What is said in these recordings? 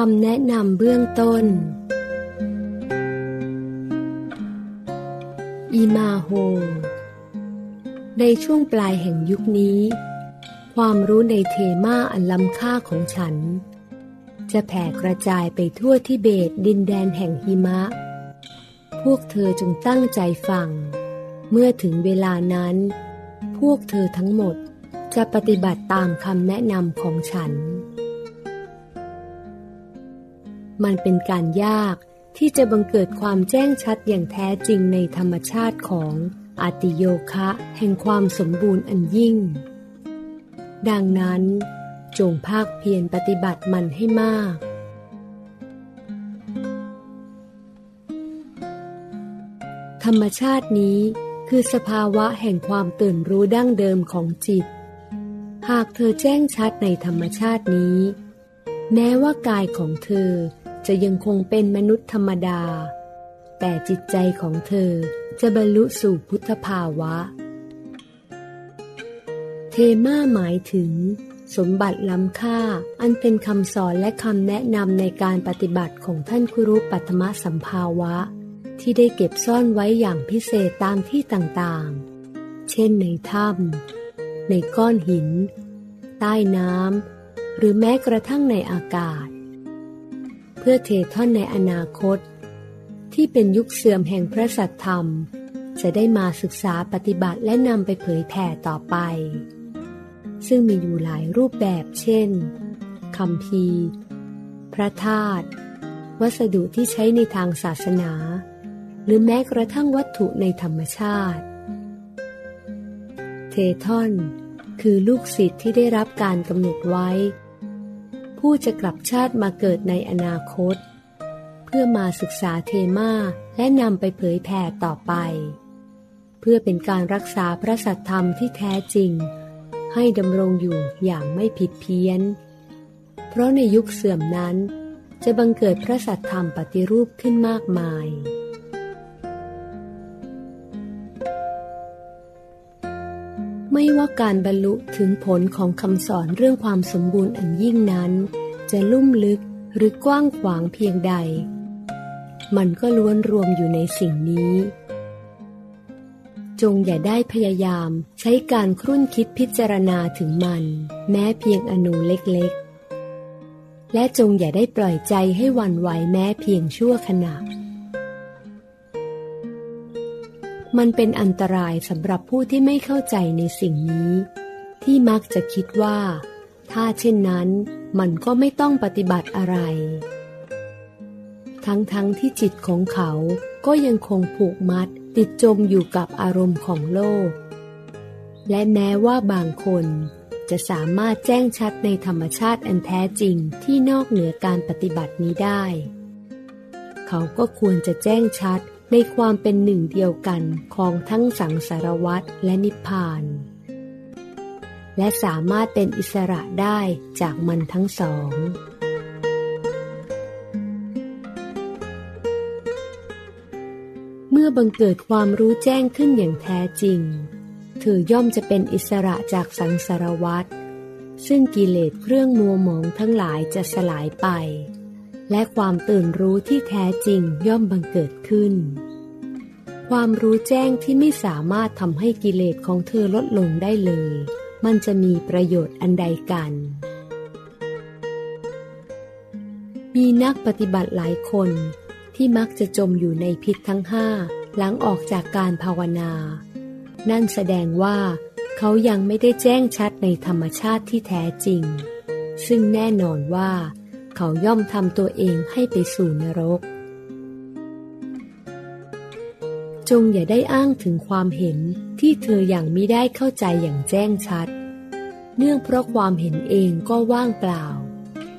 คำแนะนำเบื้องต้น อีมาโฮ ในช่วงปลายแห่งยุคนี้ ความรู้ในเทมาอันล้ำค่าของฉัน จะแผ่กระจายไปทั่วทิเบตดินแดนแห่งหิมะ พวกเธอจงตั้งใจฟัง เมื่อถึงเวลานั้น พวกเธอทั้งหมดจะปฏิบัติตามคำแนะนำของฉัน มันเป็นการยากที่จะบังเกิดความแจ้งชัดอย่างแท้จริงในธรรมชาติของอาติโยคะแห่งความสมบูรณ์อันยิ่ง ดังนั้น จงภาคเพียรปฏิบัติมันให้มาก ธรรมชาตินี้คือสภาวะแห่งความตื่นรู้ดั้งเดิมของจิต หากเธอแจ้งชัดในธรรมชาตินี้ แม้ว่ากายของเธอ จะยังคงเป็นมนุษย์ธรรมดา แต่จิตใจของเธอจะบรรลุสู่พุทธภาวะ เทมาหมายถึง สมบัติล้ำค่าอันเป็นคำสอนและคำแนะนำในการปฏิบัติของท่านคุรุปัตมะสัมภาวะ ที่ได้เก็บซ่อนไว้อย่างพิเศษตามที่ต่างๆ เช่นในถ้ำในก้อนหิน ใต้น้ำหรือแม้กระทั่งในอากาศ พื่อเทท่อนในอนาคต ที่เป็นยุคเสื่อมแห่งพระสัทธรรม จะได้มาศึกษาปฏิบัติและนำไปเผยแผ่ต่อไป ซึ่งมีอยู่หลายรูปแบบเช่นคำพีพระธาตุวัสดุที่ใช้ในทางศาสนา หรือแม้กระทั่งวัตถุในธรรมชาติ เททอน คือลูกศิษย์ที่ได้รับการกำหนดไว้ ผู้จะกลับชาติมาเกิดในอนาคต เพื่อมาศึกษาเทมาและนำไปเผยแผ่ต่อไป เพื่อเป็นการรักษาพระสัทธรรมที่แท้จริง ให้ดำรงอยู่อย่างไม่ผิดเพี้ยน เพราะในยุคเสื่อมนั้น จะบังเกิดพระสัทธรรมปฏิรูปขึ้นมากมาย ไม่ว่าการบรรลุถึงผลของคำสอนเรื่องความสมบูรณ์อันยิ่งนั้น จะลุ่มลึกหรือกว้างขวางเพียงใด มันก็ล้วนรวมอยู่ในสิ่งนี้ จงอย่าได้พยายามใช้การครุ่นคิดพิจารณาถึงมัน แม้เพียงอนุเล็กๆ และจงอย่าได้ปล่อยใจให้วันไหวแม้เพียงชั่วขณะ มันเป็นอันตรายสำหรับผู้ที่ไม่เข้าใจในสิ่งนี้ ที่มักจะคิดว่า ถ้าเช่นนั้นมันก็ไม่ต้องปฏิบัติอะไร ทั้งๆทที่จิตของเขาก็ยังคงผูกมัดติดจมอยู่กับอารมณ์ของโลก และแม้ว่าบางคนจะสามารถแจ้งชัดในธรรมชาติอันแท้จริงที่นอกเหนือการปฏิบัตินี้ได้ เขาก็ควรจะแจ้งชัด ในความเป็นหนึ่งเดียวกันของทั้งสังสารวัตรและนิพพาน และสามารถเป็นอิสระได้จากมันทั้งสอง เมื่อบังเกิดความรู้แจ้งขึ้นอย่างแท้จริง เธอย่อมจะเป็นอิสระจากสังสารวัตรซึ่งกิเลสเครื่องมัวหมองทั้งหลายจะสลายไป และความตื่นรู้ที่แท้จริงย่อมบังเกิดขึ้น ความรู้แจ้งที่ไม่สามารถทำให้กิเลสของเธอลดลงได้เลย มันจะมีประโยชน์อันใดกัน มีนักปฏิบัติหลายคนที่มักจะจมอยู่ในพิษทั้งห้าหลังออกจากการภาวนา นั่นแสดงว่า เขายังไม่ได้แจ้งชัดในธรรมชาติที่แท้จริง ซึ่งแน่นอนว่า เขาย่อมทำตัวเองให้ไปสู่นรก จงอย่าได้อ้างถึงความเห็นที่เธออย่างมิได้เข้าใจอย่างแจ้งชัด เนื่องเพราะความเห็นเองก็ว่างเปล่า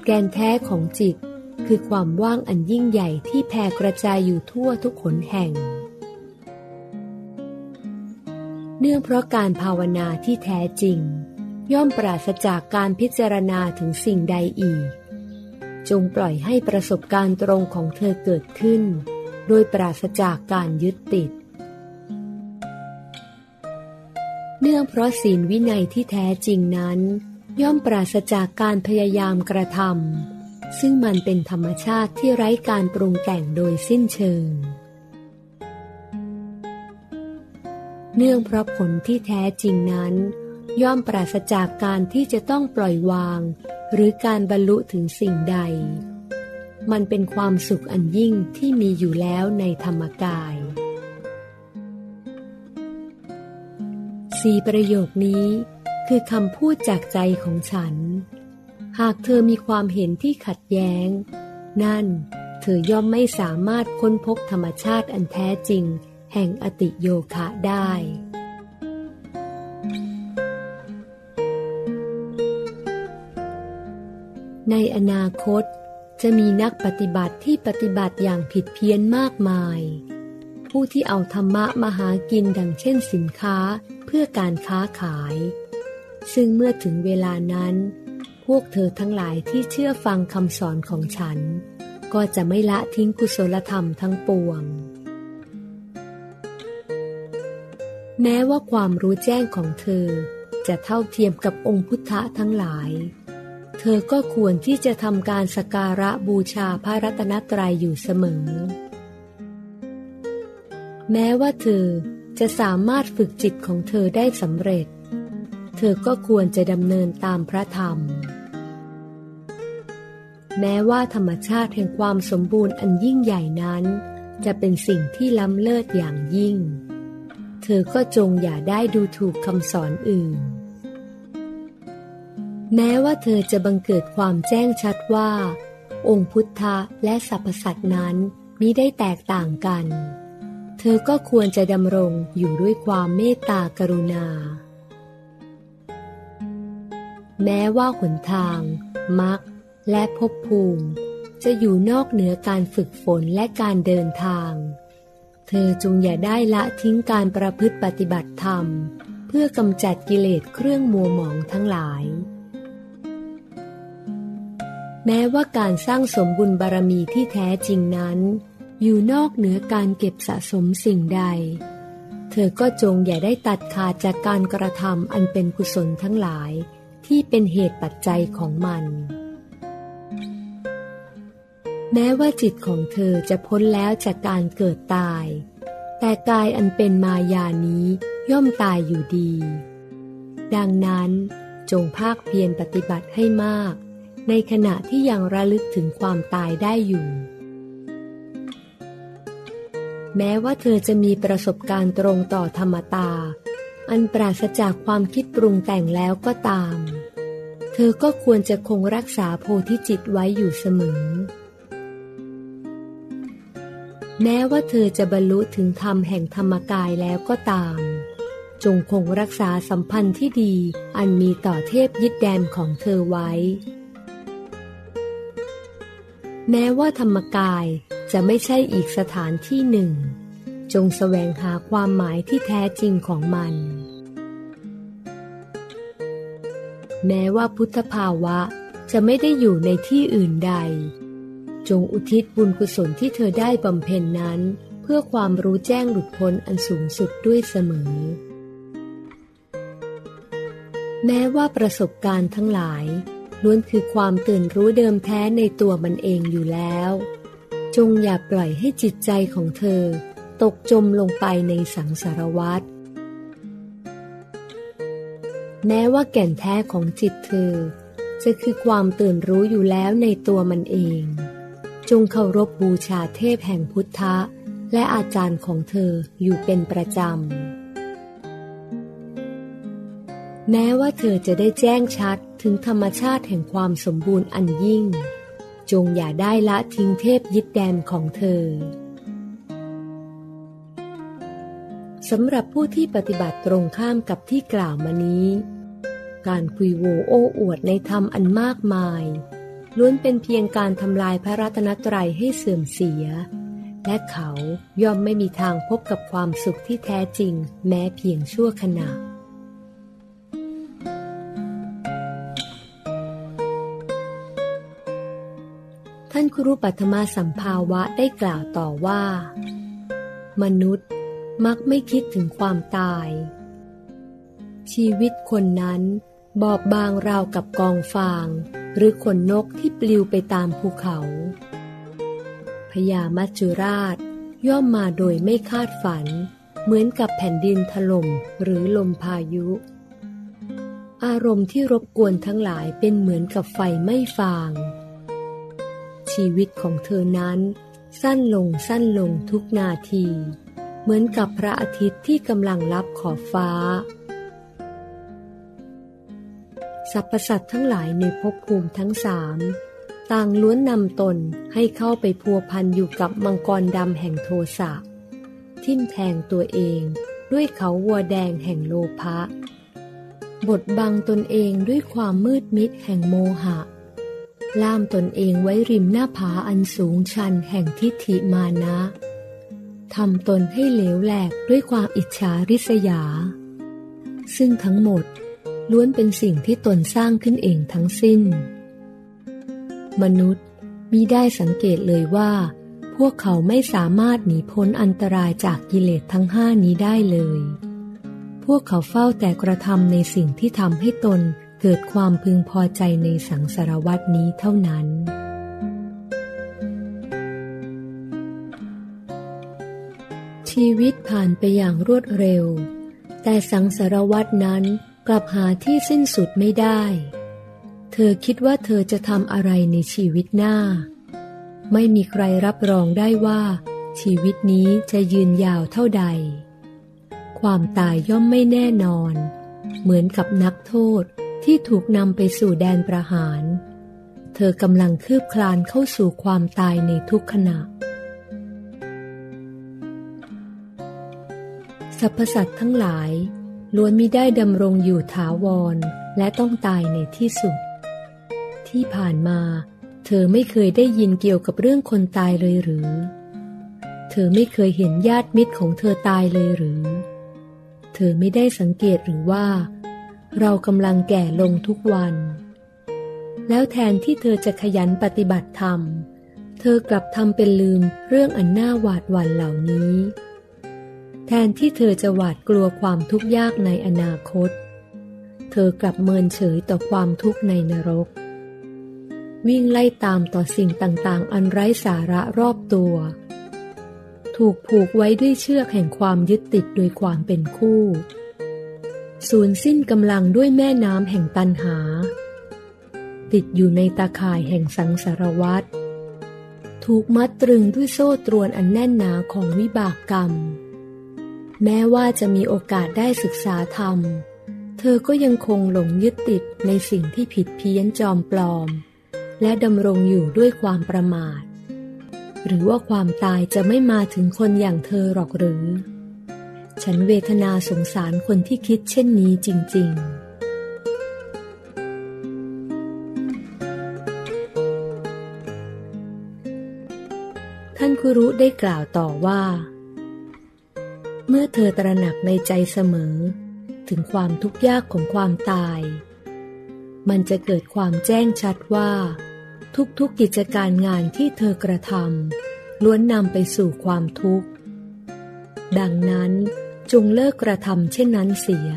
แกนแท้ของจิตคือความว่างอันยิ่งใหญ่ที่แผ่กระจายอยู่ทั่วทุกขนแห่ง เนื่องเพราะการภาวนาที่แท้จริง ย่อมปราศจากการพิจารณาถึงสิ่งใดอีก จงปล่อยให้ประสบการณ์ตรงของเธอเกิดขึ้น โดยปราศจากการยึดติด เนื่องเพราะศีลวินัยที่แท้จริงนั้น ย่อมปราศจากการพยายามกระทำซึ่งมันเป็นธรรมชาติที่ไร้การปรุงแต่งโดยสิ้นเชิง เนื่องเพราะผลที่แท้จริงนั้น ย่อมปราศจากการที่จะต้องปล่อยวาง หรือการบรรลุถึงสิ่งใด มันเป็นความสุขอันยิ่งที่มีอยู่แล้วในธรรมกายสี่ประโยคนี้คือคำพูดจากใจของฉัน หากเธอมีความเห็นที่ขัดแย้ง นั่นเธอย่อมไม่สามารถค้นพบธรรมชาติอันแท้จริง แห่งอติโยคะได้ ในอนาคต จะมีนักปฏิบัติที่ปฏิบัติอย่างผิดเพี้ยนมากมาย ผู้ที่เอาธรรมะมาหากินดังเช่นสินค้าเพื่อการค้าขาย ซึ่งเมื่อถึงเวลานั้น พวกเธอทั้งหลายที่เชื่อฟังคำสอนของฉัน ก็จะไม่ละทิ้งกุศลธรรมทั้งปวง แม้ว่าความรู้แจ้งของเธอจะเท่าเทียมกับองค์พุทธะทั้งหลาย เธอก็ควรที่จะทำการสการะบูชาพระรัตนตรัยอยู่เสมอ แม้ว่าเธอจะสามารถฝึกจิตของเธอได้สำเร็จ เธอก็ควรจะดำเนินตามพระธรรม แม้ว่าธรรมชาติแห่งความสมบูรณ์อันยิ่งใหญ่นั้น จะเป็นสิ่งที่ล้ำเลิศอย่างยิ่ง เธอก็จงอย่าได้ดูถูกคำสอนอื่น แม้ว่าเธอจะบังเกิดความแจ้งชัดว่า องค์พุทธะและสรรพสัตว์นั้นมิได้แตกต่างกัน เธอก็ควรจะดำรงอยู่ด้วยความเมตตากรุณา แม้ว่าหนทางมรรคและภพภูมิ จะอยู่นอกเหนือการฝึกฝนและการเดินทาง เธอจงอย่าได้ละทิ้งการประพฤติปฏิบัติธรรม เพื่อกำจัดกิเลสเครื่องมัวหมองทั้งหลาย แม้ว่าการสร้างสมบุญบารมีที่แท้จริงนั้น อยู่นอกเหนือการเก็บสะสมสิ่งใด เธอก็จงอย่าได้ตัดขาดจากการกระทำอันเป็นกุศลทั้งหลายที่เป็นเหตุปัจจัยของมัน แม้ว่าจิตของเธอจะพ้นแล้วจากการเกิดตาย แต่กายอันเป็นมายานี้ย่อมตายอยู่ดี ดังนั้นจงภาคเพียรปฏิบัติให้มาก ในขณะที่ยังระลึกถึงความตายได้อยู่ แม้ว่าเธอจะมีประสบการณ์ตรงต่อธรรมตา อันปราศจากความคิดปรุงแต่งแล้วก็ตาม เธอก็ควรจะคงรักษาโพธิจิตไว้อยู่เสมอ แม้ว่าเธอจะบรรลุถึงธรรมแห่งธรรมกายแล้วก็ตาม จงคงรักษาสัมพันธ์ที่ดีอันมีต่อเทพยิดแดนของเธอไว้ แม้ว่าธรรมกายจะไม่ใช่อีกสถานที่หนึ่ง จงแสวงหาความหมายที่แท้จริงของมัน แม้ว่าพุทธภาวะจะไม่ได้อยู่ในที่อื่นใด จงอุทิศบุญกุศลที่เธอได้บำเพ็ญนั้น เพื่อความรู้แจ้งหลุดพ้นอันสูงสุดด้วยเสมอ แม้ว่าประสบการณ์ทั้งหลาย ล้วนคือความตื่นรู้เดิมแท้ในตัวมันเองอยู่แล้ว จงอย่าปล่อยให้จิตใจของเธอ ตกจมลงไปในสังสารวัฏแม้ว่าแก่นแท้ของจิตเธอ จะคือความตื่นรู้อยู่แล้วในตัวมันเอง จงเคารพบูชาเทพแห่งพุทธะ และอาจารย์ของเธออยู่เป็นประจำ แม้ว่าเธอจะได้แจ้งชัด ถึงธรรมชาติแห่งความสมบูรณ์อันยิ่ง จงอย่าได้ละทิ้งเทพยึดแดนของเธอสำหรับผู้ที่ปฏิบัติตรงข้ามกับที่กล่าวมานี้ การคุยโวโอ้อวดในธรรมอันมากมาย ล้วนเป็นเพียงการทำลายพระรัตนตรัยให้เสื่อมเสีย และเขาย่อมไม่มีทางพบกับความสุขที่แท้จริงแม้เพียงชั่วขณะานครูปัทมาสัมภาวะได้กล่าวต่อว่า มนุษย์มักไม่คิดถึงความตาย ชีวิตคนนั้นบอบบางราวกับกองฟาง หรือขนนกที่ปลิวไปตามภูเขา พญามัจจุราชย่อมมาโดยไม่คาดฝัน เหมือนกับแผ่นดินถล่มหรือลมพายุ อารมณ์ที่รบกวนทั้งหลายเป็นเหมือนกับไฟไม่ฟาง ชีวิตของเธอนั้น สั้นลงสั้นลงทุกนาที เหมือนกับพระอาทิตย์ที่กำลังลับขอบฟ้า สรรพสัตว์ทั้งหลายในภพภูมิทั้งสามต่างล้วนนำตนให้เข้าไปพัวพันอยู่กับมังกรดำแห่งโทสะ ทิ่มแทงตัวเองด้วยเขาวัวแดงแห่งโลภะบทบังตนเองด้วยความมืดมิดแห่งโมหะ ล่ามตนเองไว้ริมหน้าผาอันสูงชันแห่งทิฏฐิมานะทำตนให้เหลวแหลกด้วยความอิจฉาริษยา ซึ่งทั้งหมดล้วนเป็นสิ่งที่ตนสร้างขึ้นเองทั้งสิ้น มนุษย์มิได้สังเกตเลยว่า พวกเขาไม่สามารถหนีพ้นอันตรายจากกิเลสทั้งห้านี้ได้เลย พวกเขาเฝ้าแต่กระทำในสิ่งที่ทำให้ตน เกิดความพึงพอใจในสังสารวัตนี้เท่านั้น ชีวิตผ่านไปอย่างรวดเร็ว แต่สังสารวัตนั้นกลับหาที่สิ้นสุดไม่ได้ เธอคิดว่าเธอจะทำอะไรในชีวิตหน้า ไม่มีใครรับรองได้ว่า ชีวิตนี้จะยืนยาวเท่าใด ความตายย่อมไม่แน่นอน เหมือนกับนักโทษ ที่ถูกนำไปสู่แดนประหาร เธอกำลังคืบคลานเข้าสู่ความตายในทุกขณะ สรรพสัตว์ทั้งหลายล้วนมิได้ดำรงอยู่ถาวรและต้องตายในที่สุด ที่ผ่านมา เธอไม่เคยได้ยินเกี่ยวกับเรื่องคนตายเลยหรือ เธอไม่เคยเห็นญาติมิตรของเธอตายเลยหรือ เธอไม่ได้สังเกตหรือว่า เรากำลังแก่ลงทุกวัน แล้วแทนที่เธอจะขยันปฏิบัติธรรม เธอกลับทำเป็นลืมเรื่องอันน่าหวาดหวั่นเหล่านี้ แทนที่เธอจะหวาดกลัวความทุกข์ยากในอนาคต เธอกลับเมินเฉยต่อความทุกข์ในนรก วิ่งไล่ตามต่อสิ่งต่างๆ อันไร้สาระรอบตัว ถูกผูกไว้ด้วยเชือกแห่งความยึดติดโดยความเป็นคู่ สูญสิ้นกำลังด้วยแม่น้ำแห่งตันหา ติดอยู่ในตาข่ายแห่งสังสารวัตรถูกมัดตรึงด้วยโซ่ตรวนอันแน่นหนาของวิบากกรรม แม้ว่าจะมีโอกาสได้ศึกษาธรรม เธอก็ยังคงหลงยึดติดในสิ่งที่ผิดเพี้ยนจอมปลอม และดำรงอยู่ด้วยความประมาท หรือว่าความตายจะไม่มาถึงคนอย่างเธอหรอกหรือ ฉันเวทนาสงสารคนที่คิดเช่นนี้จริง ๆท่านคุรุได้กล่าวต่อว่า เมื่อเธอตระหนักในใจเสมอ ถึงความทุกข์ยากของความตาย มันจะเกิดความแจ้งชัดว่า ทุกๆกิจการงานที่เธอกระทำล้วนนำไปสู่ความทุกข์ ดังนั้น จงเลิกกระทำเช่นนั้นเสีย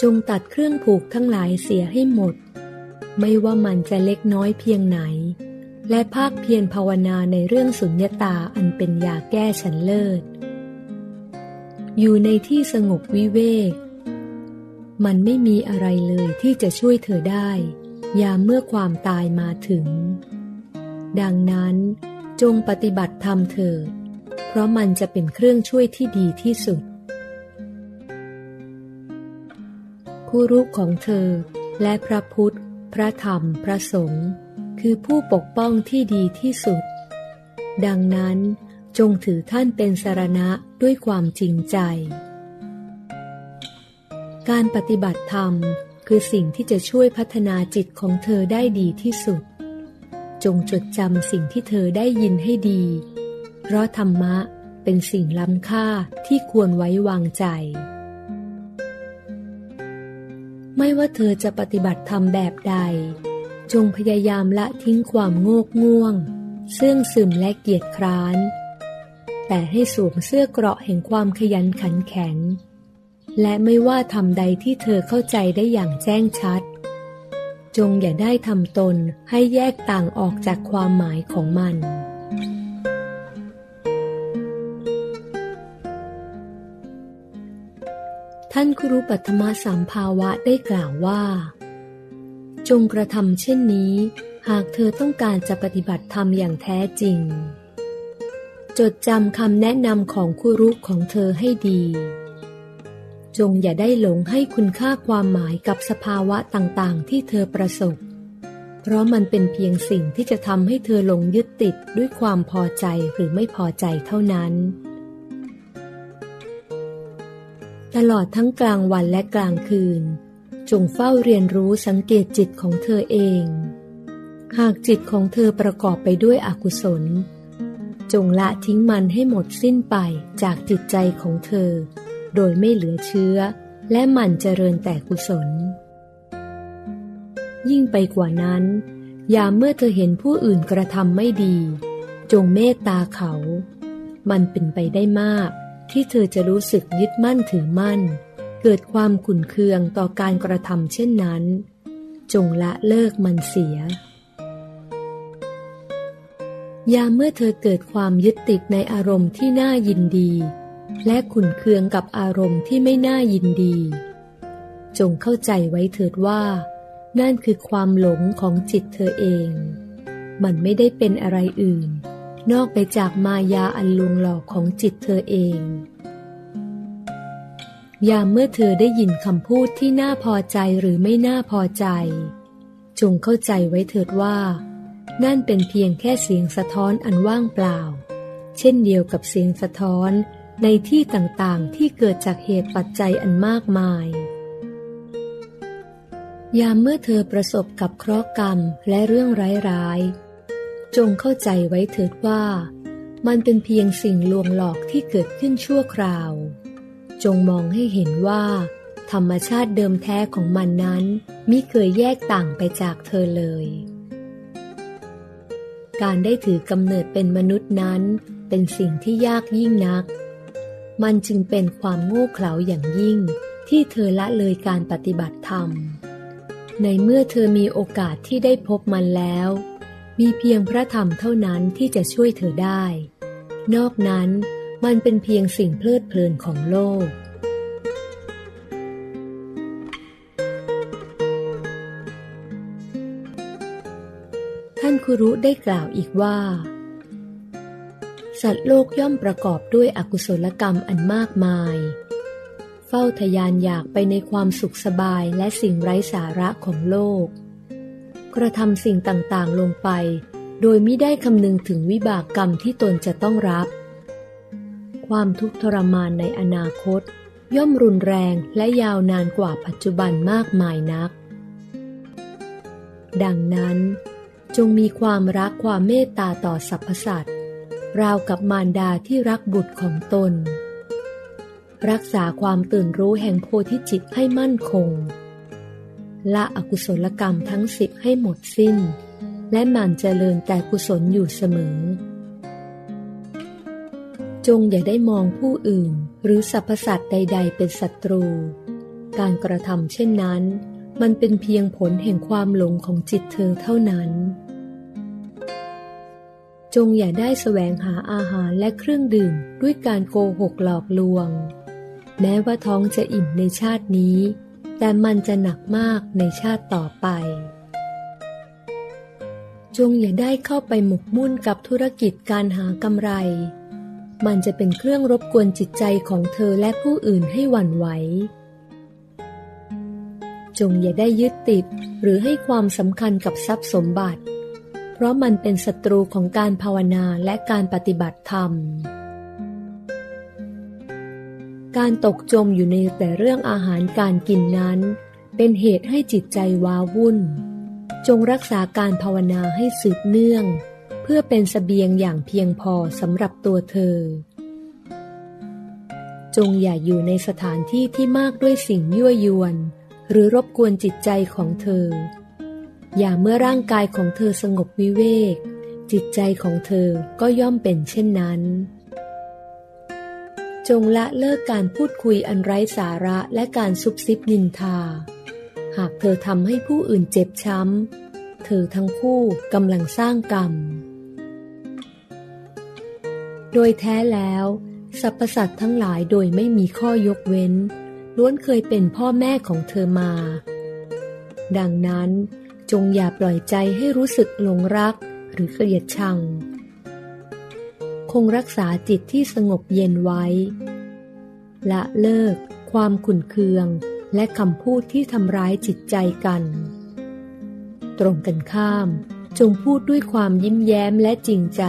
จงตัดเครื่องผูกทั้งหลายเสียให้หมด ไม่ว่ามันจะเล็กน้อยเพียงไหน และภาคเพียรภาวนาในเรื่องสุญญตาอันเป็นยาแก้ฉันเลิศ อยู่ในที่สงบวิเวก มันไม่มีอะไรเลยที่จะช่วยเธอได้ ยามเมื่อความตายมาถึง ดังนั้นจงปฏิบัติธรรมเถิดเพราะมันจะเป็นเครื่องช่วยที่ดีที่สุด คู่รูปของเธอ และพระพุทธ พระธรรม พระสงฆ์คือผู้ปกป้องที่ดีที่สุด ดังนั้นจงถือท่านเป็นสารณะด้วยความจริงใจ การปฏิบัติธรรมคือสิ่งที่จะช่วยพัฒนาจิตของเธอได้ดีที่สุด จงจดจำสิ่งที่เธอได้ยินให้ดี เพราะธรรมะเป็นสิ่งล้ำค่าที่ควรไว้วางใจ ไม่ว่าเธอจะปฏิบัติธรรมแบบใด จงพยายามละทิ้งความโงกง่วง เสื่องซึมและเกียจคร้าน แต่ให้สวมเสื้อเกราะแห่งความขยันขันแข็ง และไม่ว่าทำใดที่เธอเข้าใจได้อย่างแจ้งชัด จงอย่าได้ทำตนให้แยกต่างออกจากความหมายของมัน ท่านครูปัทมสัมภาวะได้กล่าวว่า จงกระทำเช่นนี้ หากเธอต้องการจะปฏิบัติธรรมอย่างแท้จริง จดจำคำแนะนำของครูของเธอให้ดี จงอย่าได้หลงให้คุณค่าความหมายกับสภาวะต่างๆ ที่เธอประสบ เพราะมันเป็นเพียงสิ่งที่จะทำให้เธอหลงยึดติดด้วยความพอใจหรือไม่พอใจเท่านั้น ตลอดทั้งกลางวันและกลางคืน จงเฝ้าเรียนรู้สังเกตจิตของเธอเอง หากจิตของเธอประกอบไปด้วยอกุศล จงละทิ้งมันให้หมดสิ้นไปจากจิตใจของเธอ โดยไม่เหลือเชื้อ และหมั่นเจริญแต่กุศล ยิ่งไปกว่านั้นยามเมื่อเธอเห็นผู้อื่นกระทำไม่ดี จงเมตตาเขา มันเป็นไปได้มาก ที่เธอจะรู้สึกยึดมั่นถือมั่น เกิดความขุนเคืองต่อการกระทำเช่นนั้น จงละเลิกมันเสีย ยามเมื่อเธอเกิดความยึดติดในอารมณ์ที่น่ายินดี และขุนเคืองกับอารมณ์ที่ไม่น่ายินดี จงเข้าใจไว้เถิดว่า นั่นคือความหลงของจิตเธอเอง มันไม่ได้เป็นอะไรอื่น นอกไปจากมายาอันลวงหลอกของจิตเธอเอง ยามเมื่อเธอได้ยินคำพูดที่น่าพอใจหรือไม่น่าพอใจ จงเข้าใจไว้เถิดว่า นั่นเป็นเพียงแค่เสียงสะท้อนอันว่างเปล่า เช่นเดียวกับเสียงสะท้อนในที่ต่างๆที่เกิดจากเหตุปัจจัยอันมากมาย ยามเมื่อเธอประสบกับเคราะห์กรรมและเรื่องร้ายๆ จงเข้าใจไว้เถิดว่า มันเป็นเพียงสิ่งลวงหลอกที่เกิดขึ้นชั่วคราว จงมองให้เห็นว่า ธรรมชาติเดิมแท้ของมันนั้นมิเคยแยกต่างไปจากเธอเลย การได้ถือกำเนิดเป็นมนุษย์นั้นเป็นสิ่งที่ยากยิ่งนัก มันจึงเป็นความโง่เขลาอย่างยิ่งที่เธอละเลยการปฏิบัติธรรม ในเมื่อเธอมีโอกาสที่ได้พบมันแล้ว มีเพียงพระธรรมเท่านั้นที่จะช่วยเธอได้ นอกนั้นมันเป็นเพียงสิ่งเพลิดเพลินของโลก ท่านคุรุได้กล่าวอีกว่า สัตว์โลกย่อมประกอบด้วยอกุศลกรรมอันมากมาย เฝ้าทยานอยากไปในความสุขสบายและสิ่งไร้สาระของโลก กระทำสิ่งต่างๆ ลงไป โดยไม่ได้คำนึงถึงวิบากกรรมที่ตนจะต้องรับ ความทุกข์ทรมานในอนาคต ย่อมรุนแรงและยาวนานกว่าปัจจุบันมากมายนัก ดังนั้น จงมีความรักความเมตตาต่อสรรพสัตว์ราวกับมารดาที่รักบุตรของตน รักษาความตื่นรู้แห่งโพธิจิตให้มั่นคง ละอกุศลกรรมทั้งสิบให้หมดสิ้น และหมั่นเจริญแต่กุศลอยู่เสมอ จงอย่าได้มองผู้อื่นหรือสรรพสัตว์ใด ๆ เป็นศัตรู การกระทำเช่นนั้น มันเป็นเพียงผลแห่งความหลงของจิตเธอเท่านั้น จงอย่าได้แสวงหาอาหารและเครื่องดื่มด้วยการโกหกหลอกลวง แม้ว่าท้องจะอิ่มในชาตินี้ แต่มันจะหนักมากในชาติต่อไป จงอย่าได้เข้าไปหมกมุ่นกับธุรกิจการหากำไร มันจะเป็นเครื่องรบกวนจิตใจของเธอและผู้อื่นให้หวั่นไหว จงอย่าได้ยึดติดหรือให้ความสำคัญกับทรัพย์สมบัติ เพราะมันเป็นศัตรูของการภาวนาและการปฏิบัติธรรม การตกจมอยู่ในแต่เรื่องอาหารการกินนั้น เป็นเหตุให้จิตใจว้าวุ่น จงรักษาการภาวนาให้สืบเนื่อง เพื่อเป็นสเสบียงอย่างเพียงพอสำหรับตัวเธอ จงอย่าอยู่ในสถานที่ที่มากด้วยสิ่งยั่วยวน หรือรบกวนจิตใจของเธอ อย่าเมื่อร่างกายของเธอสงบวิเวก จิตใจของเธอก็ย่อมเป็นเช่นนั้น จงละเลิกการพูดคุยอันไร้สาระและการซุบซิบนินทา หากเธอทำให้ผู้อื่นเจ็บช้ำ เธอทั้งคู่กำลังสร้างกรรม โดยแท้แล้วสรรพสัตว์ทั้งหลายโดยไม่มีข้อยกเว้น ล้วนเคยเป็นพ่อแม่ของเธอมา ดังนั้นจงอย่าปล่อยใจให้รู้สึกหลงรักหรือเกลียดชัง คงรักษาจิตที่สงบเย็นไว้ ละเลิก ความขุนเคือง และคำพูดที่ทำร้ายจิตใจกัน ตรงกันข้าม จงพูดด้วยความยิ้มแย้มและจริงใจ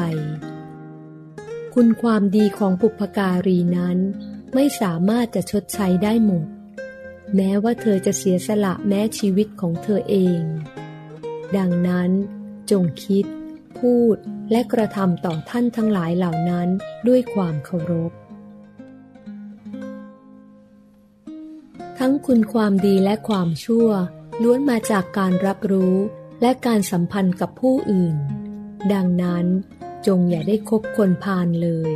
คุณความดีของปุพการีนั้น ไม่สามารถจะชดใช้ได้หมด แม้ว่าเธอจะเสียสละแม้ชีวิตของเธอเอง ดังนั้นจงคิด พูดและกระทำต่อท่านทั้งหลายเหล่านั้นด้วยความเคารพ ทั้งคุณความดีและความชั่ว ล้วนมาจากการรับรู้และการสัมพันธ์กับผู้อื่น ดังนั้นจงอย่าได้คบคนพาลเลย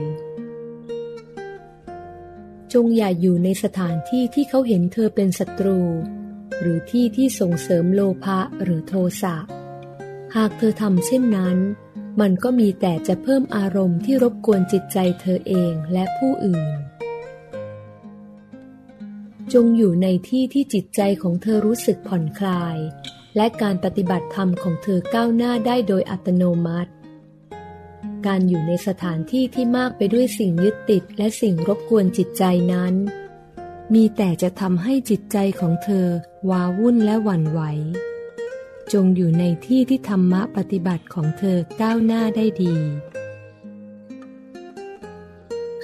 จงอย่าอยู่ในสถานที่ที่เขาเห็นเธอเป็นศัตรู หรือที่ที่ส่งเสริมโลภะหรือโทสะ หากเธอทำเช่นนั้น มันก็มีแต่จะเพิ่มอารมณ์ที่รบกวนจิตใจเธอเองและผู้อื่น จงอยู่ในที่ที่จิตใจของเธอรู้สึกผ่อนคลาย และการปฏิบัติธรรมของเธอก้าวหน้าได้โดยอัตโนมัติ การอยู่ในสถานที่ที่มากไปด้วยสิ่งยึดติดและสิ่งรบกวนจิตใจนั้น มีแต่จะทำให้จิตใจของเธอว้าวุ่นและหวั่นไหว จงอยู่ในที่ที่ธรรมะปฏิบัติของเธอก้าวหน้าได้ดี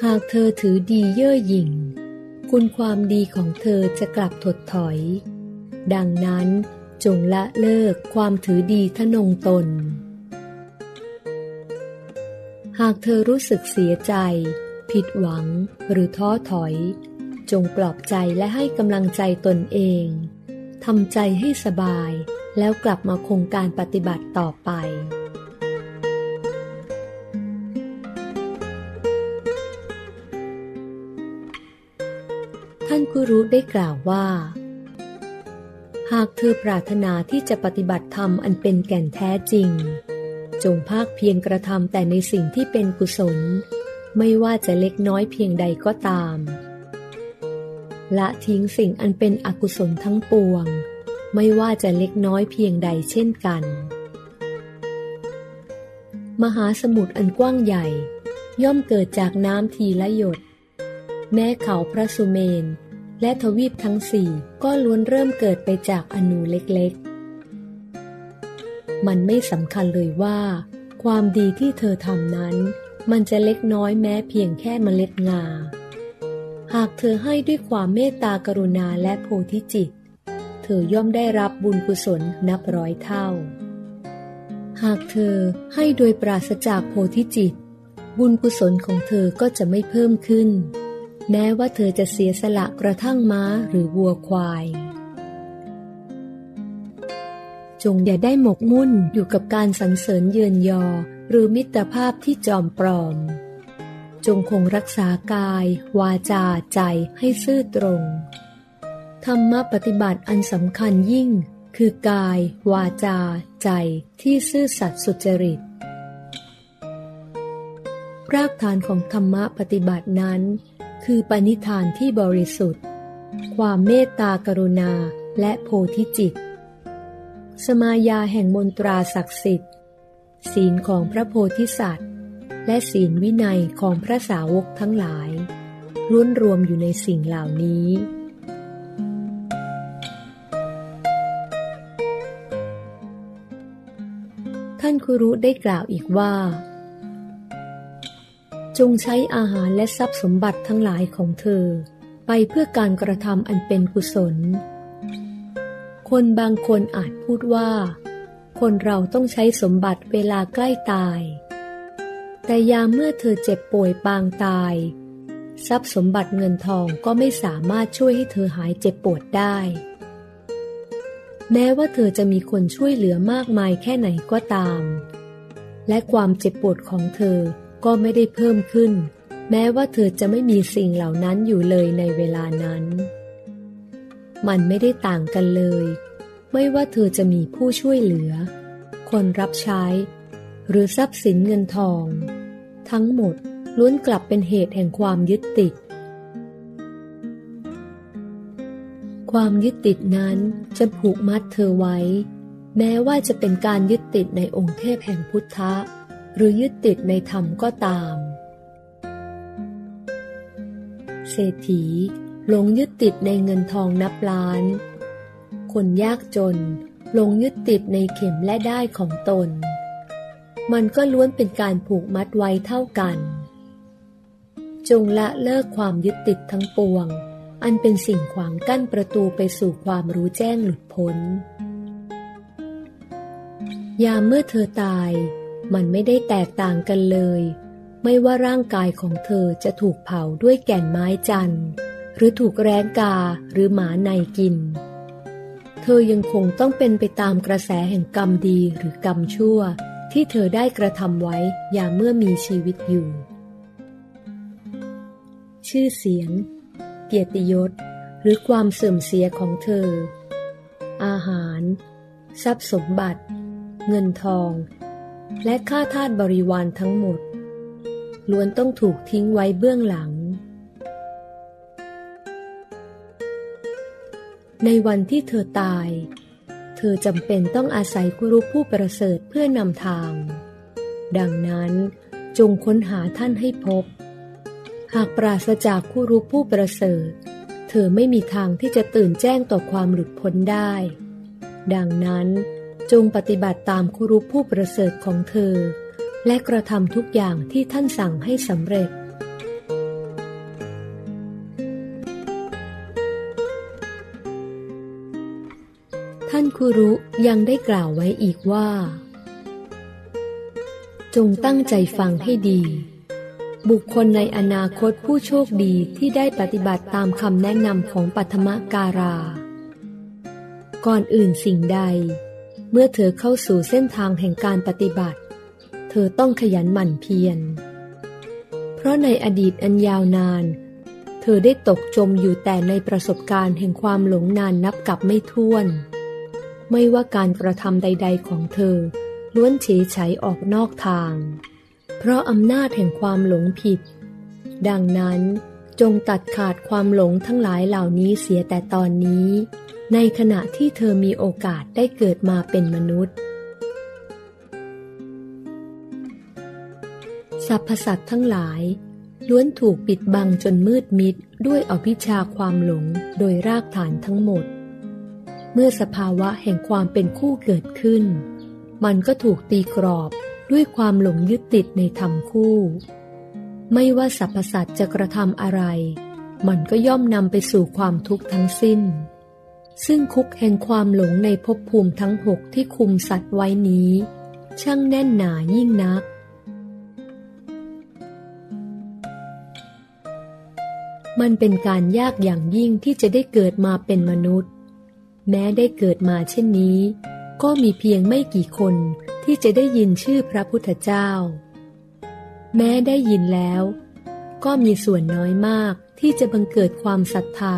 หากเธอถือดีเย่อหยิ่ง คุณความดีของเธอจะกลับถดถอย ดังนั้นจงละเลิกความถือดีทนงตน หากเธอรู้สึกเสียใจ ผิดหวังหรือท้อถอย จงปลอบใจและให้กำลังใจตนเอง ทำใจให้สบาย แล้วกลับมาคงการปฏิบัติต่อไป ท่านกุรุได้กล่าวว่า หากเธอปรารถนาที่จะปฏิบัติธรรมอันเป็นแก่นแท้จริง จงภาคเพียรกระทำแต่ในสิ่งที่เป็นกุศล ไม่ว่าจะเล็กน้อยเพียงใดก็ตาม ละทิ้งสิ่งอันเป็นอกุศลทั้งปวง ไม่ว่าจะเล็กน้อยเพียงใดเช่นกัน มหาสมุทรอันกว้างใหญ่ ย่อมเกิดจากน้ำทีละหยด แม้เขาพระสุเมน และทวีปทั้งสี่ก็ล้วนเริ่มเกิดไปจากอนูเล็กๆ มันไม่สำคัญเลยว่า ความดีที่เธอทำนั้น มันจะเล็กน้อยแม้เพียงแค่เมล็ดงา หากเธอให้ด้วยความเมตตากรุณาและโพธิจิต เธอย่อมได้รับบุญกุศลนับร้อยเท่า หากเธอให้โดยปราศจากโพธิจิต บุญกุศลของเธอก็จะไม่เพิ่มขึ้น แม้ว่าเธอจะเสียสละกระทั่งม้าหรือวัวควาย จงอย่าได้หมกมุ่นอยู่กับการสรรเสริญเยือนยอ หรือมิตรภาพที่จอมปลอม จงคงรักษากาย วาจาใจให้ซื่อตรง ธรรมปฏิบัติอันสำคัญยิ่ง คือกาย วาจา ใจที่ซื่อสัตย์สุจริตรากฐานของธรรมปฏิบัตินั้น คือปณิธานที่บริสุทธิ์ ความเมตตากรุณาและโพธิจิต สมายาแห่งมนตราศักดิ์สิทธิ์ ศีลของพระโพธิสัตว์ และศีลวินัยของพระสาวกทั้งหลายล้วนรวมอยู่ในสิ่งเหล่านี้ ท่านครุได้กล่าวอีกว่า จงใช้อาหารและทรัพย์สมบัติทั้งหลายของเธอ ไปเพื่อการกระทำอันเป็นกุศล คนบางคนอาจพูดว่า คนเราต้องใช้สมบัติเวลาใกล้ตาย แต่ยามเมื่อเธอเจ็บป่วยปางตาย ทรัพย์สมบัติเงินทองก็ไม่สามารถช่วยให้เธอหายเจ็บปวดได้ แม้ว่าเธอจะมีคนช่วยเหลือมากมายแค่ไหนก็ตาม และความเจ็บปวดของเธอก็ไม่ได้เพิ่มขึ้น แม้ว่าเธอจะไม่มีสิ่งเหล่านั้นอยู่เลยในเวลานั้น มันไม่ได้ต่างกันเลย ไม่ว่าเธอจะมีผู้ช่วยเหลือ คนรับใช้ หรือทรัพย์สินเงินทอง ทั้งหมดล้วนกลับเป็นเหตุแห่งความยึดติด ความยึดติดนั้นจะผูกมัดเธอไว้ แม้ว่าจะเป็นการยึดติดในองค์เทพแห่งพุทธะ หรือยึดติดในธรรมก็ตาม เศรษฐีหลงยึดติดในเงินทองนับล้าน คนยากจนหลงยึดติดในเข็มและได้ของตน มันก็ล้วนเป็นการผูกมัดไว้เท่ากัน จงละเลิกความยึดติดทั้งปวง อันเป็นสิ่งขวางกั้นประตูไปสู่ความรู้แจ้งหลุดพ้น ยามเมื่อเธอตาย มันไม่ได้แตกต่างกันเลย ไม่ว่าร่างกายของเธอจะถูกเผาด้วยแก่นไม้จันทร์หรือถูกแร้งกาหรือหมาในกิน เธอยังคงต้องเป็นไปตามกระแสแห่งกรรมดีหรือกรรมชั่ว ที่เธอได้กระทำไว้อย่าเมื่อมีชีวิตอยู่ ชื่อเสียง เกียรติยศ หรือความเสื่อมเสียของเธอ อาหาร ทรัพย์สมบัติ เงินทอง และค่าทาสบริวารทั้งหมด ล้วนต้องถูกทิ้งไว้เบื้องหลัง ในวันที่เธอตาย เธอจำเป็นต้องอาศัยกุรุผู้ประเสริฐเพื่อนำทาง ดังนั้นจงค้นหาท่านให้พบ หากปราศจากกุรุผู้ประเสริฐ เธอไม่มีทางที่จะตื่นแจ้งต่อความหลุดพ้นได้ ดังนั้นจงปฏิบัติตามคุรุผู้ประเสริฐของเธอ และกระทำทุกอย่างที่ท่านสั่งให้สำเร็จ คุรุยังได้กล่าวไว้อีกว่า จงตั้งใจฟังให้ดี บุคคลในอนาคตผู้โชคดีที่ได้ปฏิบัติตามคำแนะนำของปัทมการา ก่อนอื่นสิ่งใด เมื่อเธอเข้าสู่เส้นทางแห่งการปฏิบัติ เธอต้องขยันหมั่นเพียร เพราะในอดีตอันยาวนานเธอได้ตกจมอยู่แต่ในประสบการณ์แห่งความหลงนานนับกับไม่ถ้วน ไม่ว่าการกระทำใด ๆ ของเธอ ล้วนเฉยฉออกนอกทาง เพราะอำนาจแห่งความหลงผิด ดังนั้นจงตัดขาดความหลงทั้งหลายเหล่านี้เสียแต่ตอนนี้ ในขณะที่เธอมีโอกาสได้เกิดมาเป็นมนุษย์สรรพสัตว์ทั้งหลาย ล้วนถูกปิดบังจนมืดมิดด้วยอภิชาความหลงโดยรากฐานทั้งหมด เมื่อสภาวะแห่งความเป็นคู่เกิดขึ้น มันก็ถูกตีกรอบด้วยความหลงยึดติดในธรรมคู่ ไม่ว่าสรรพสัตว์จะกระทำอะไร มันก็ย่อมนำไปสู่ความทุกข์ทั้งสิ้น ซึ่งคุกแห่งความหลงในภพภูมิทั้งหกที่คุมสัตว์ไว้นี้ ช่างแน่นหนายิ่งนัก มันเป็นการยากอย่างยิ่งที่จะได้เกิดมาเป็นมนุษย์ แม้ได้เกิดมาเช่นนี้ ก็มีเพียงไม่กี่คนที่จะได้ยินชื่อพระพุทธเจ้า แม้ได้ยินแล้ว ก็มีส่วนน้อยมากที่จะบังเกิดความศรัทธา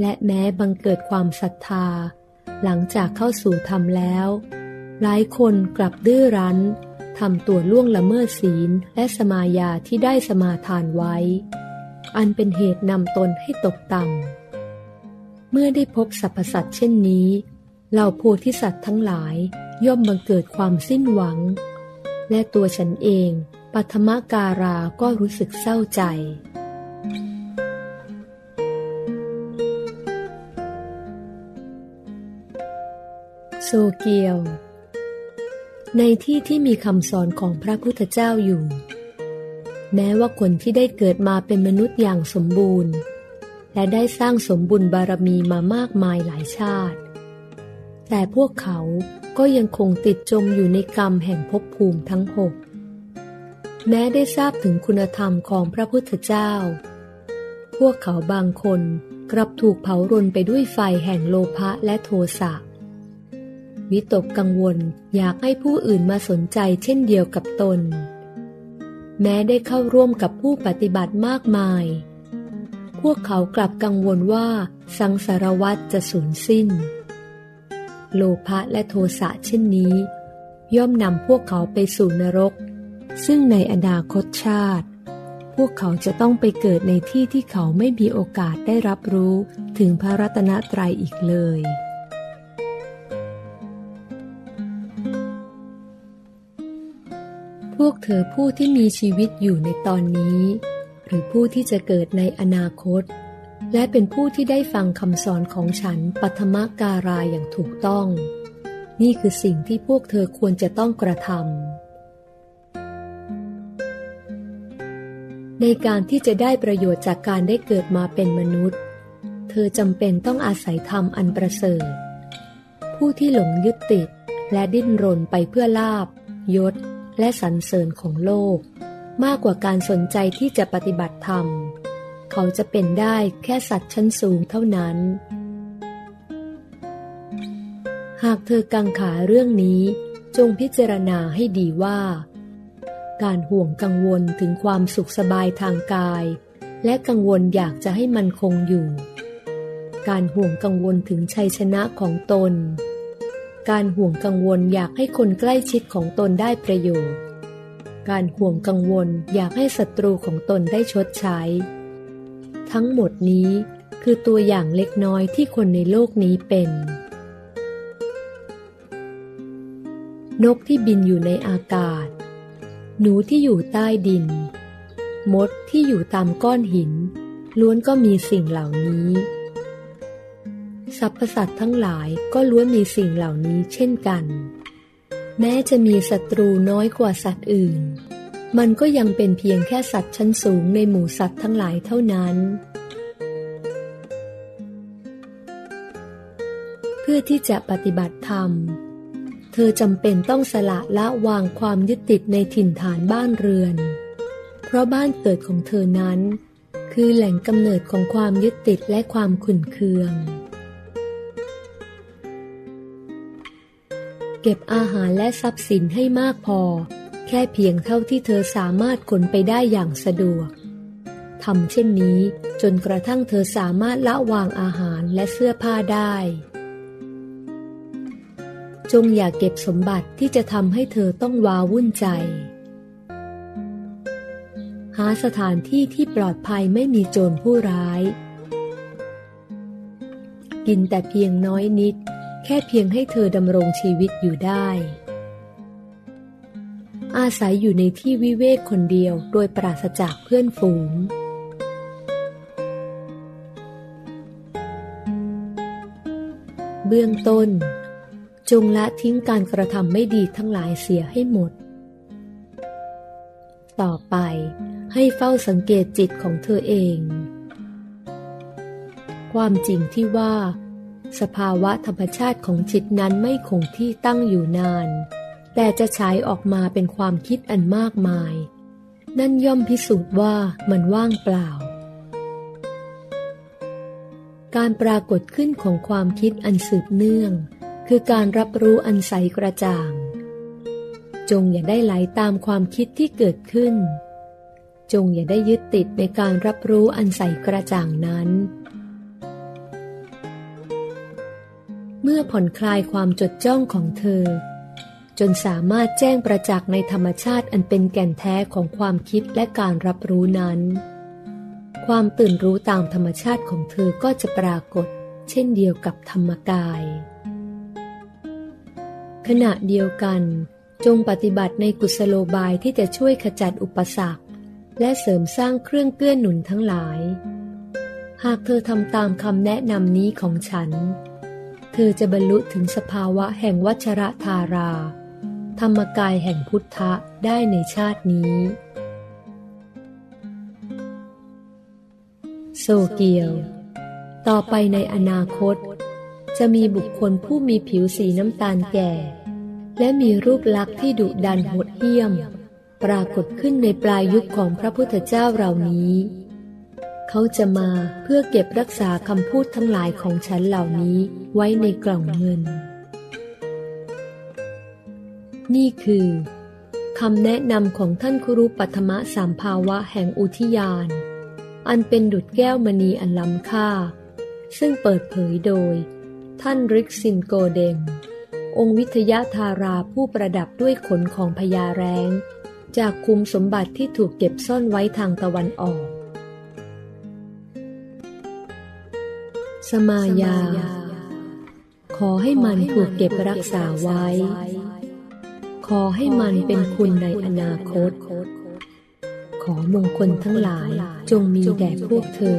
และแม้บังเกิดความศรัทธา หลังจากเข้าสู่ธรรมแล้ว หลายคนกลับดื้อรั้นทำตัวล่วงละเมิดศีลและสมายาที่ได้สมาทานไว้ อันเป็นเหตุนำตนให้ตกต่ำ เมื่อได้พบสรรพสัตว์เช่นนี้เหล่าโพธิสัตว์ทั้งหลายย่อมบังเกิดความสิ้นหวัง และตัวฉันเองปัทมการาก็รู้สึกเศร้าใจ โซเกียว ในที่ที่มีคำสอนของพระพุทธเจ้าอยู่ แม้ว่าคนที่ได้เกิดมาเป็นมนุษย์อย่างสมบูรณ์ และได้สร้างสมบุญบารมีมามากมายหลายชาติ แต่พวกเขาก็ยังคงติดจมอยู่ในกรรมแห่งภพภูมิทั้งหกแม้ได้ทราบถึงคุณธรรมของพระพุทธเจ้า พวกเขาบางคนกลับถูกเผารนไปด้วยไฟแห่งโลภะและโทสะ วิตกกังวลอยากให้ผู้อื่นมาสนใจเช่นเดียวกับตน แม้ได้เข้าร่วมกับผู้ปฏิบัติมากมาย พวกเขากลับกังวลว่า สังสารวัตจะสูญสิ้น โลภะและโทสะเช่นนี้ ย่อมนำพวกเขาไปสู่นรก ซึ่งในอนาคตชาติ พวกเขาจะต้องไปเกิดในที่ที่เขาไม่มีโอกาสได้รับรู้ถึงพระรัตนตรัยอีกเลย พวกเธอผู้ที่มีชีวิตอยู่ในตอนนี้ รือผู้ที่จะเกิดในอนาคต และเป็นผู้ที่ได้ฟังคำสอนของฉันปัทมการายอย่างถูกต้อง นี่คือสิ่งที่พวกเธอควรจะต้องกระทำในการที่จะได้ประโยชน์จากการได้เกิดมาเป็นมนุษย์ เธอจำเป็นต้องอาศัยธรรมอันประเสริฐ ผู้ที่หลงยึดติดและดิ้นรนไปเพื่อลาบยศ และสรรเสริญของโลก มากกว่าการสนใจที่จะปฏิบัติธรรม เขาจะเป็นได้แค่สัตว์ชั้นสูงเท่านั้น หากเธอกังขาเรื่องนี้จงพิจารณาให้ดีว่า การห่วงกังวลถึงความสุขสบายทางกาย และกังวลอยากจะให้มันคงอยู่ การห่วงกังวลถึงชัยชนะของตน การห่วงกังวลอยากให้คนใกล้ชิดของตนได้ประโยชน์ การห่วงกังวลอยากให้ศัตรูของตนได้ชดใช้ ทั้งหมดนี้คือตัวอย่างเล็กน้อยที่คนในโลกนี้เป็น นกที่บินอยู่ในอากาศ หนูที่อยู่ใต้ดิน มดที่อยู่ตามก้อนหิน ล้วนก็มีสิ่งเหล่านี้สรรพสัตว์ทั้งหลายก็ล้วนมีสิ่งเหล่านี้เช่นกัน แม้จะมีศัตรูน้อยกว่าสัตว์อื่น มันก็ยังเป็นเพียงแค่สัตว์ชั้นสูงในหมู่สัตว์ทั้งหลายเท่านั้น เพื่อที่จะปฏิบัติธรรม เธอจำเป็นต้องสละละวางความยึดติดในถิ่นฐานบ้านเรือน เพราะบ้านเกิดของเธอนั้น คือแหล่งกำเนิดของความยึดติดและความขุ่นเคือง เก็บอาหารและทรัพย์สินให้มากพอ แค่เพียงเท่าที่เธอสามารถขนไปได้อย่างสะดวกทำเช่นนี้จนกระทั่งเธอสามารถละวางอาหารและเสื้อผ้าได้ จงอย่าเก็บสมบัติที่จะทำให้เธอต้องวาวุ่นใจ หาสถานที่ที่ปลอดภัยไม่มีโจรผู้ร้าย กินแต่เพียงน้อยนิด แค่เพียงให้เธอดำรงชีวิตอยู่ได้ อาศัยอยู่ในที่วิเวกคนเดียวโดยปราศจากเพื่อนฝูง เบื้องต้น จงละทิ้งการกระทำไม่ดีทั้งหลายเสียให้หมด ต่อไปให้เฝ้าสังเกตจิตของเธอเอง ความจริงที่ว่า สภาวะธรรมชาติของจิตนั้นไม่คงที่ตั้งอยู่นาน แต่จะฉายออกมาเป็นความคิดอันมากมาย นั่นย่อมพิสูจน์ว่ามันว่างเปล่า การปรากฏขึ้นของความคิดอันสืบเนื่อง คือการรับรู้อันใสกระจ่าง จงอย่าได้ไหลาตามความคิดที่เกิดขึ้น จงอย่าได้ยึดติดในการรับรู้อันใสกระจ่างนั้น เมื่อผ่อนคลายความจดจ้องของเธอ จนสามารถแจ้งประจักษ์ในธรรมชาติอันเป็นแก่นแท้ของความคิดและการรับรู้นั้น ความตื่นรู้ตามธรรมชาติของเธอก็จะปรากฏ เช่นเดียวกับธรรมกาย ขณะเดียวกัน จงปฏิบัติในกุศโลบายที่จะช่วยขจัดอุปสรรค และเสริมสร้างเครื่องเกื้อนหนุนทั้งหลาย หากเธอทำตามคำแนะนำนี้ของฉัน เธอจะบรรลุถึงสภาวะแห่งวัชระธารา ธรรมกายแห่งพุทธะได้ในชาตินี้ โซเกียว ต่อไปในอนาคต จะมีบุคคลผู้มีผิวสีน้ำตาลแก่ และมีรูปลักษณ์ที่ดุดันโหดเหี้ยม ปรากฏขึ้นในปลายยุคของพระพุทธเจ้าเหล่านี้ เขาจะมาเพื่อเก็บรักษาคำพูดทั้งหลายของฉันเหล่านี้ไว้ในกล่องเงิน นี่คือคำแนะนำของท่านคุรุปัทมสัมภาวะแห่งอุทิยาน อันเป็นดุจแก้วมณีอันล้ำค่า ซึ่งเปิดเผยโดย ท่านริกซินโกเดมองค์วิทยาธราผู้ประดับด้วยขนของพญาแร้งจากขุมสมบัติที่ถูกเก็บซ่อนไว้ทางตะวันออก สมายา ขอให้มันถูกเก็บรักษาไว้ ขอให้มันเป็นคุณในอนาคต ขอมงคลทั้งหลายจงมีแด่พวกเธอ